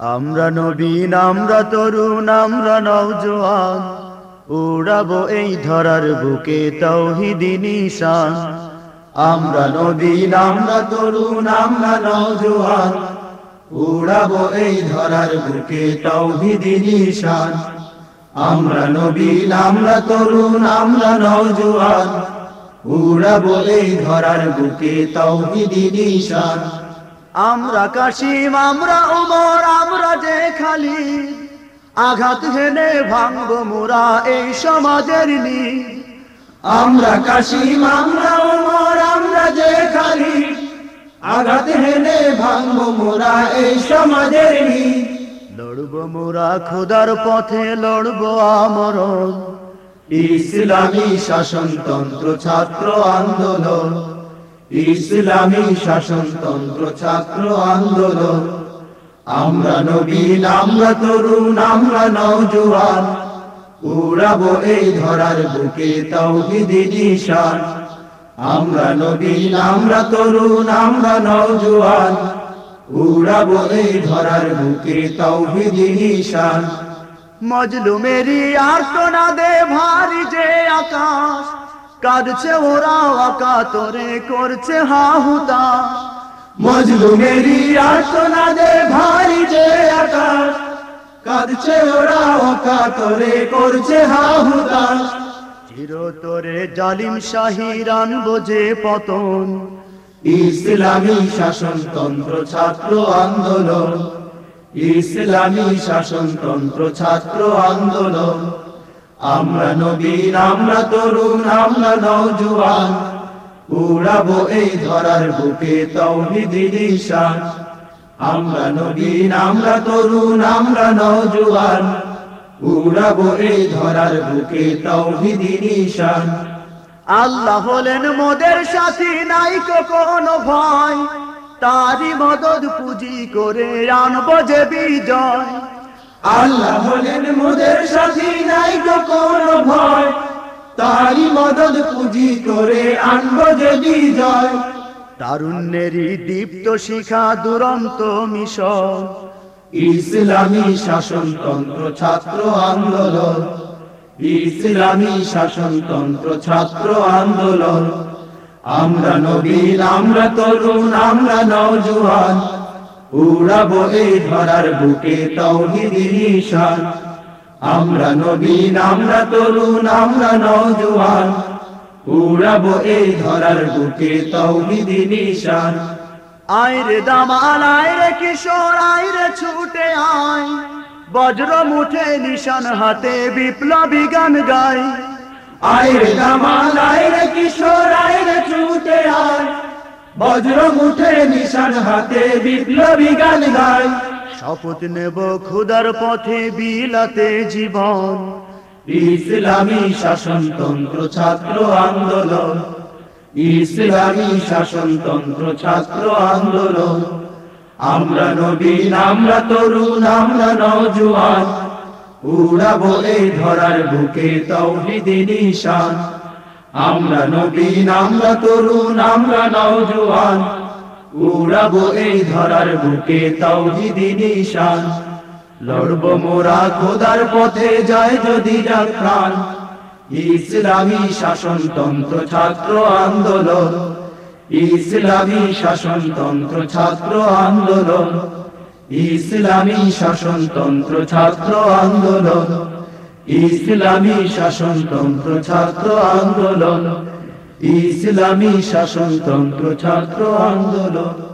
আমরা নবীন আমরা তরুণ, আমরা নওজোয়ান। উড়াবো এই ধরার বুকে তৌহিদি নিশান। আমরা নবীন আমরা তরুণ, আমরা নওজোয়ান। উড়াবো এই ধরার বুকে তৌহিদি নিশান। আমরা নবীন আমরা তরুণ, আমরা নওজোয়ান। উড়াবো এই ধরার বুকে তৌহিদি নিশান। আমরা কাশিম, আমরা উমর, আমরা যে খালি আঘাত হেনে ভাঙব মোরা এই সমাজের নি আমরা কাশিম, আমরা উমর, আমরা যে খালি আঘাত হেনে ভাঙব মোরা এই সমাজের নি লড়ব মোরা খোদার পথে, লড়ব আমরণ। ইসলামী শাসনতন্ত্র ছাত্র আন্দোলন। ইসলামী শাসনতন্ত্র ছাত্র আন্দোলন। আমরা নবীন, আমরা তরুণ, আমরা নওজোয়ান। উড়াবো এই ধরার বুকে তৌহিদি আমরা নবীন, আমরা তরুণ, আমরা নওজোয়ান। উড়াবো এই ধরার বুকে তৌহিদি নিশান। মজলুমেরি আর্তনাদে ভারী যে আকাশ। কাঁদছে ওরা আকা তোরে করছে হাহুতা মজলুমেরি আর্তনাদে ভারী যে আকাশ। কাঁদছে ওরা আকা তোরে করছে হাহুতা চির তোরে জালিম শাহিরান বোঝে পতন। ইসলামী শাসনতন্ত্র ছাত্র আন্দোলন। ইসলামী শাসনতন্ত্র ছাত্র আন্দোলন। আমরা নবীন আমরা তরুণ, আমরা নওজোয়ান। উড়াবো এই ধরার বুকে তৌহিদি আমরা নবীন আমরা তরুণ, আমরা নওজোয়ান। উড়াবো এই ধরার বুকে তৌহিদি নিশান আল্লাহ হলেন মোদের সাথী, নাই কোনো ভয়। তারি মদদ পুঁজি করে আনব যে বিজয়। আল্লাহ হলেন মোদের সাথী নাই কোনো ভয়। তারি মদদ পুঁজি করে আনব যে বিজয় তারুণ্যেরই দীপ্ত শিখা দুরন্ত মিশন। ইসলামী শাসনতন্ত্র ছাত্র আন্দোলন। ইসলামী শাসনতন্ত্র ছাত্র আন্দোলন। আমরা নবীন আমরা তরুণ আমরা নওজোয়ান। উড়াবো এই ধরার বুকে তৌহিদি নিশান। আমরা নবীন, আমরা তরুণ, আমরা নওজোয়ান। উড়াবো এই ধরার বুকে তৌহিদি নিশান। আয়রে দামাল আয়রে কিশোর আয়রে ছুটে আয়। বজ্র মুঠে নিশান হাতে বিপ্লবী গান গাই আয়রে দামাল আয়রে কিশোর আয়রে ছুটে আয়। বজ্র মুঠে নিশান হাতে বিপ্লবী গান গাই শপথ নেব খুদার পথে বিলাতে জীবন। ইসলামী শাসনতন্ত্র ছাত্র আন্দোলন। ইসলামী শাসনতন্ত্র ছাত্র আন্দোলন। আমরা নবীন আমরা তরুণ আমরা নওজোয়ান। উড়াবো এই ধরার বুকে তৌহিদি নিশান। আমরা নবীন, আমরা তরুণ, আমরা নওজোয়ান। উড়াবো এই ধরার বুকে তৌহিদি নিশান। লড়ব মোরা খোদার পথে যায় যদি যার প্রাণ। ইসলামী শাসনতন্ত্র ছাত্র আন্দোলন। ইসলামী শাসনতন্ত্র ছাত্র আন্দোলন। ইসলামী শাসনতন্ত্র ছাত্র আন্দোলন। ইসলামী শাসনতন্ত্র ছাত্র আন্দোলন। ইসলামী শাসনতন্ত্র ছাত্র আন্দোলন।